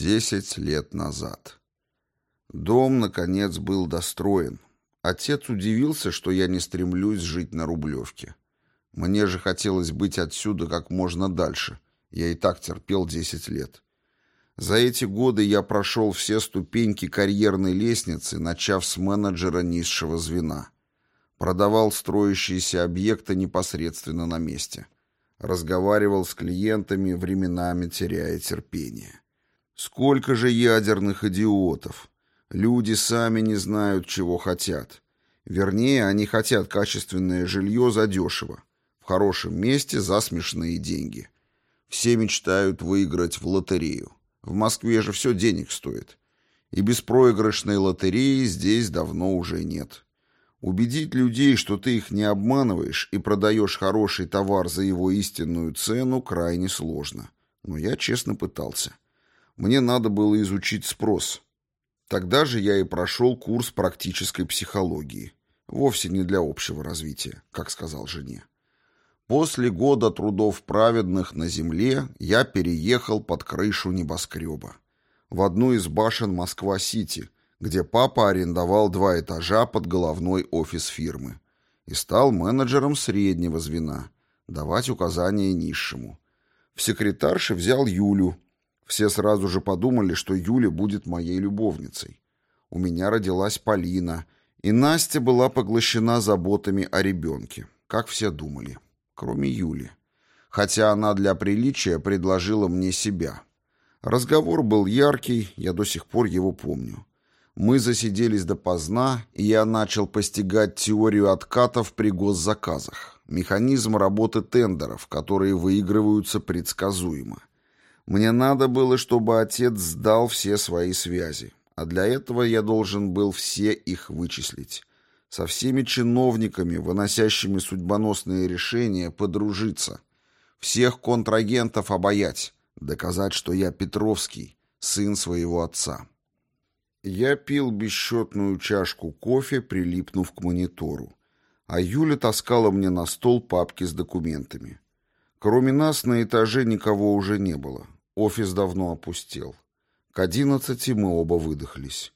Десять лет назад. Дом, наконец, был достроен. Отец удивился, что я не стремлюсь жить на Рублевке. Мне же хотелось быть отсюда как можно дальше. Я и так терпел десять лет. За эти годы я прошел все ступеньки карьерной лестницы, начав с менеджера низшего звена. Продавал строящиеся объекты непосредственно на месте. Разговаривал с клиентами, временами теряя терпение. Сколько же ядерных идиотов! Люди сами не знают, чего хотят. Вернее, они хотят качественное жилье задешево, в хорошем месте за смешные деньги. Все мечтают выиграть в лотерею. В Москве же все денег стоит. И беспроигрышной лотереи здесь давно уже нет. Убедить людей, что ты их не обманываешь и продаешь хороший товар за его истинную цену, крайне сложно. Но я честно пытался. Мне надо было изучить спрос. Тогда же я и прошел курс практической психологии. Вовсе не для общего развития, как сказал жене. После года трудов праведных на земле я переехал под крышу небоскреба. В одну из башен Москва-Сити, где папа арендовал два этажа под головной офис фирмы. И стал менеджером среднего звена, давать указания низшему. В секретарше взял Юлю, все сразу же подумали, что Юля будет моей любовницей. У меня родилась Полина, и Настя была поглощена заботами о ребенке, как все думали, кроме Юли. Хотя она для приличия предложила мне себя. Разговор был яркий, я до сих пор его помню. Мы засиделись допоздна, и я начал постигать теорию откатов при госзаказах, механизм работы тендеров, которые выигрываются предсказуемо. Мне надо было, чтобы отец сдал все свои связи, а для этого я должен был все их вычислить. Со всеми чиновниками, выносящими судьбоносные решения, подружиться. Всех контрагентов обаять, доказать, что я Петровский, сын своего отца. Я пил бесчетную чашку кофе, прилипнув к монитору, а Юля таскала мне на стол папки с документами. Кроме нас на этаже никого уже не было. Офис давно опустел. К одиннадцати мы оба выдохлись.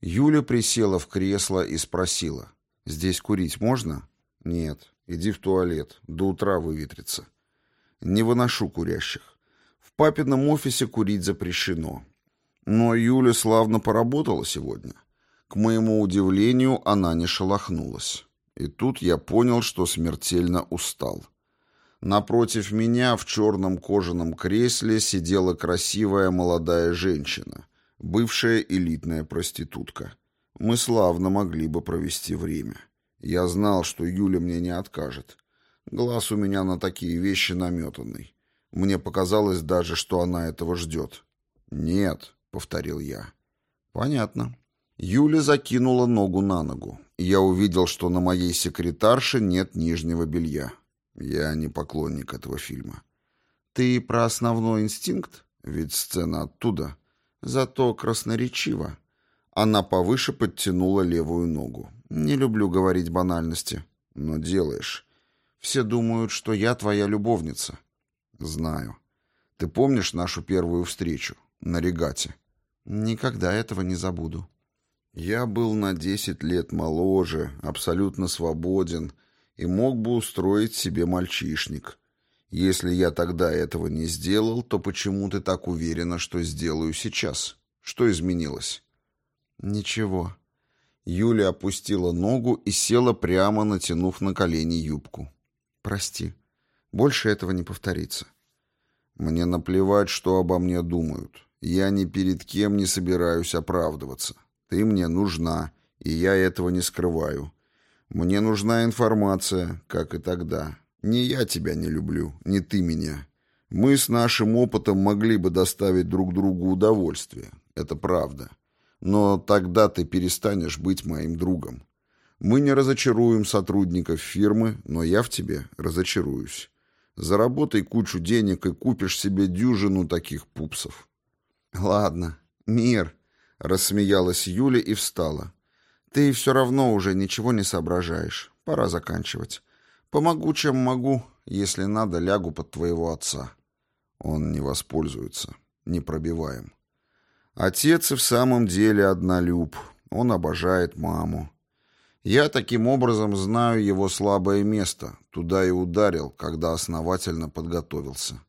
Юля присела в кресло и спросила. «Здесь курить можно?» «Нет. Иди в туалет. До утра выветрится». «Не выношу курящих. В папином офисе курить запрещено. Но Юля славно поработала сегодня. К моему удивлению, она не шелохнулась. И тут я понял, что смертельно устал. Напротив меня в черном кожаном кресле сидела красивая молодая женщина, бывшая элитная проститутка. Мы славно могли бы провести время. Я знал, что Юля мне не откажет. Глаз у меня на такие вещи наметанный. Мне показалось даже, что она этого ждет. «Нет», — повторил я. «Понятно». Юля закинула ногу на ногу. Я увидел, что на моей секретарше нет нижнего белья. Я не поклонник этого фильма. Ты про основной инстинкт? Ведь сцена оттуда. Зато красноречиво. Она повыше подтянула левую ногу. Не люблю говорить банальности. Но делаешь. Все думают, что я твоя любовница. Знаю. Ты помнишь нашу первую встречу? На регате. Никогда этого не забуду. Я был на десять лет моложе, абсолютно свободен и мог бы устроить себе мальчишник. Если я тогда этого не сделал, то почему ты так уверена, что сделаю сейчас? Что изменилось? Ничего. Юля опустила ногу и села прямо, натянув на колени юбку. Прости. Больше этого не повторится. Мне наплевать, что обо мне думают. Я ни перед кем не собираюсь оправдываться. Ты мне нужна, и я этого не скрываю. Мне нужна информация, как и тогда. Не я тебя не люблю, не ты меня. Мы с нашим опытом могли бы доставить друг другу удовольствие. Это правда. Но тогда ты перестанешь быть моим другом. Мы не разочаруем сотрудников фирмы, но я в тебе разочаруюсь. Заработай кучу денег и купишь себе дюжину таких пупсов. Ладно, мир, рассмеялась Юля и встала. Ты все равно уже ничего не соображаешь. Пора заканчивать. Помогу, чем могу. Если надо, лягу под твоего отца. Он не воспользуется. Не пробиваем. Отец и в самом деле однолюб. Он обожает маму. Я таким образом знаю его слабое место, туда и ударил, когда основательно подготовился.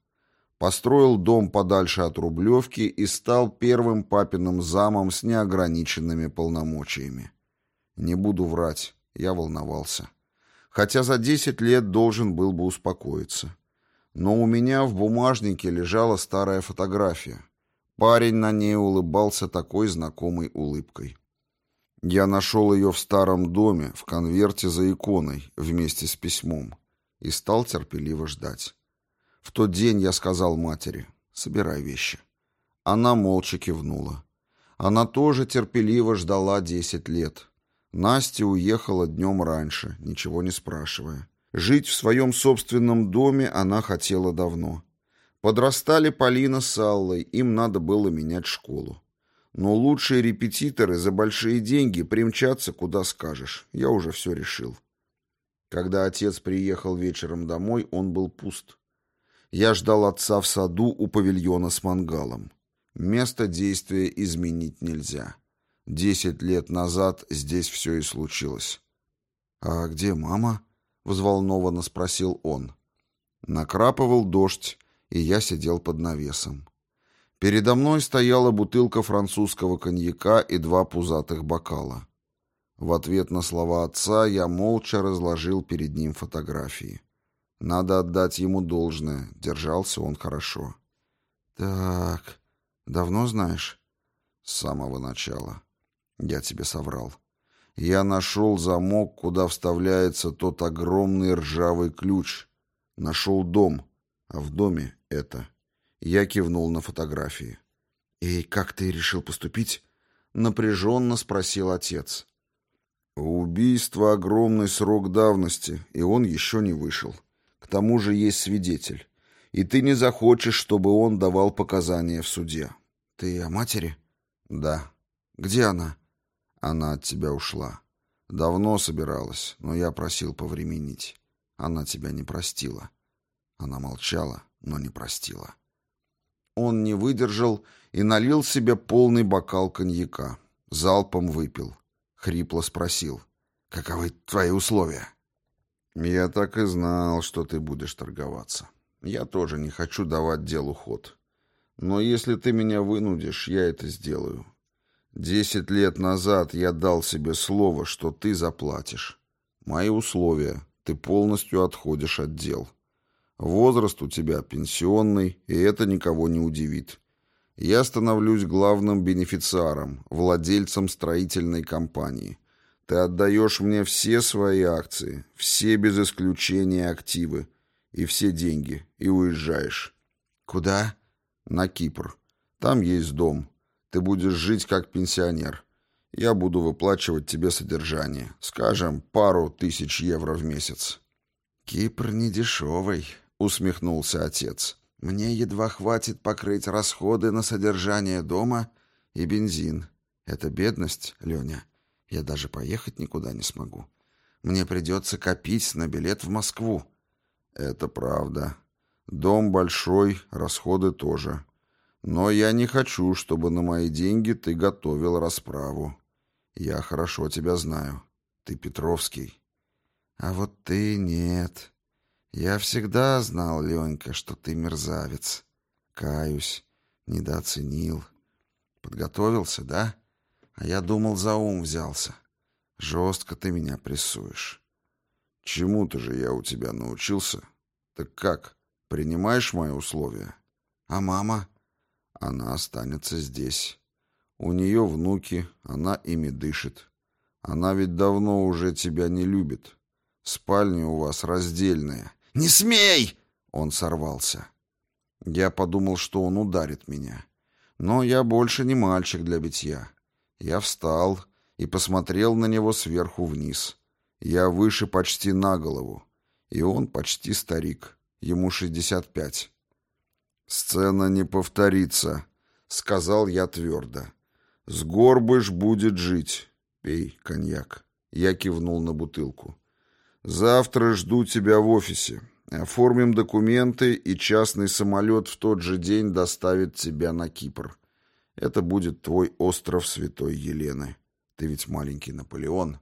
Построил дом подальше от Рублевки и стал первым папиным замом с неограниченными полномочиями. Не буду врать, я волновался. Хотя за десять лет должен был бы успокоиться. Но у меня в бумажнике лежала старая фотография. Парень на ней улыбался такой знакомой улыбкой. Я нашел ее в старом доме, в конверте за иконой, вместе с письмом, и стал терпеливо ждать. В тот день я сказал матери, собирай вещи. Она молча кивнула. Она тоже терпеливо ждала десять лет. Настя уехала днем раньше, ничего не спрашивая. Жить в своем собственном доме она хотела давно. Подрастали Полина с Аллой, им надо было менять школу. Но лучшие репетиторы за большие деньги примчатся, куда скажешь. Я уже все решил. Когда отец приехал вечером домой, он был пуст. Я ждал отца в саду у павильона с мангалом. Место действия изменить нельзя. Десять лет назад здесь все и случилось. «А где мама?» — взволнованно спросил он. Накрапывал дождь, и я сидел под навесом. Передо мной стояла бутылка французского коньяка и два пузатых бокала. В ответ на слова отца я молча разложил перед ним фотографии. Надо отдать ему должное, держался он хорошо. «Так, давно знаешь?» «С самого начала». Я тебе соврал. Я нашел замок, куда вставляется тот огромный ржавый ключ. Нашел дом, а в доме это. Я кивнул на фотографии. «И как ты решил поступить?» Напряженно спросил отец. «У убийства огромный срок давности, и он еще не вышел. К тому же есть свидетель. И ты не захочешь, чтобы он давал показания в суде». «Ты о матери?» «Да». «Где она?» Она от тебя ушла. Давно собиралась, но я просил повременить. Она тебя не простила. Она молчала, но не простила. Он не выдержал и налил себе полный бокал коньяка. Залпом выпил. Хрипло спросил. «Каковы твои условия?» «Я так и знал, что ты будешь торговаться. Я тоже не хочу давать делу ход. Но если ты меня вынудишь, я это сделаю. Десять лет назад я дал себе слово, что ты заплатишь. Мои условия. Ты полностью отходишь от дел. Возраст у тебя пенсионный, и это никого не удивит. Я становлюсь главным бенефициаром, владельцем строительной компании. Ты отдаешь мне все свои акции, все без исключения активы и все деньги, и уезжаешь. Куда? На Кипр. Там есть дом. Ты будешь жить как пенсионер. Я буду выплачивать тебе содержание. Скажем, пару тысяч евро в месяц». «Кипр не дешевый», — усмехнулся отец. «Мне едва хватит покрыть расходы на содержание дома и бензин. Это бедность, Леня. Я даже поехать никуда не смогу. Мне придется копить на билет в Москву». «Это правда. Дом большой, расходы тоже. Но я не хочу, чтобы на мои деньги ты готовил расправу. Я хорошо тебя знаю. Ты Петровский. А вот ты нет. Я всегда знал, Ленька, что ты мерзавец. Каюсь, недооценил. Подготовился, да? А я думал, за ум взялся. Жестко ты меня прессуешь. Чему-то же я у тебя научился. Так как, принимаешь мои условия? А мама? Она останется здесь. У нее внуки, она ими дышит. Она ведь давно уже тебя не любит. Спальня у вас раздельная. «Не смей!» Он сорвался. Я подумал, что он ударит меня. Но я больше не мальчик для битья. Я встал и посмотрел на него сверху вниз. Я выше почти на голову. И он почти старик. Ему шестьдесят пять. «Сцена не повторится», — сказал я твердо. «Сгорбыш будет жить. Пей коньяк». Я кивнул на бутылку. «Завтра жду тебя в офисе. Оформим документы, и частный самолет в тот же день доставит тебя на Кипр. Это будет твой остров Святой Елены. Ты ведь маленький Наполеон.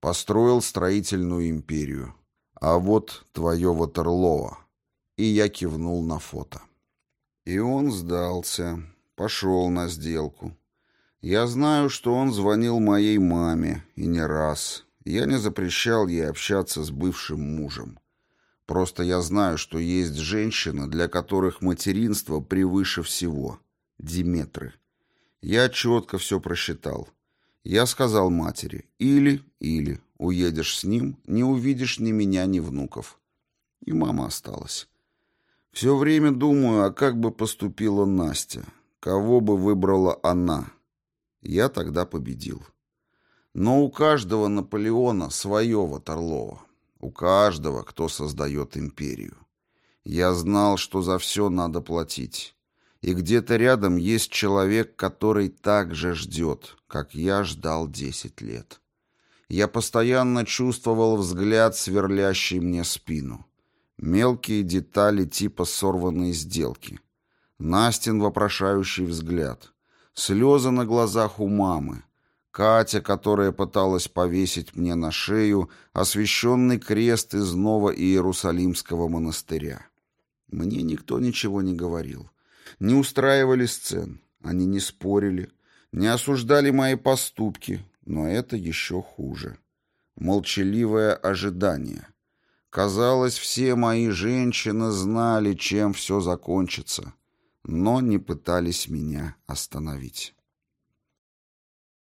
Построил строительную империю. А вот твое Ватерлоо. И я кивнул на фото. И он сдался. Пошел на сделку. Я знаю, что он звонил моей маме, и не раз. Я не запрещал ей общаться с бывшим мужем. Просто я знаю, что есть женщины, для которых материнство превыше всего. Диметры. Я четко все просчитал. Я сказал матери, или, или, уедешь с ним, не увидишь ни меня, ни внуков. И мама осталась. Все время думаю, а как бы поступила Настя? Кого бы выбрала она? Я тогда победил. Но у каждого Наполеона свое Ватерлово. У каждого, кто создает империю. Я знал, что за все надо платить. И где-то рядом есть человек, который так же ждет, как я ждал десять лет. Я постоянно чувствовал взгляд, сверлящий мне спину. Мелкие детали типа сорванной сделки. Настин вопрошающий взгляд. Слезы на глазах у мамы. Катя, которая пыталась повесить мне на шею освященный крест из Нового Иерусалимского монастыря. Мне никто ничего не говорил. Не устраивали сцен. Они не спорили, не осуждали мои поступки, но это еще хуже. Молчаливое ожидание. Казалось, все мои женщины знали, чем все закончится, но не пытались меня остановить.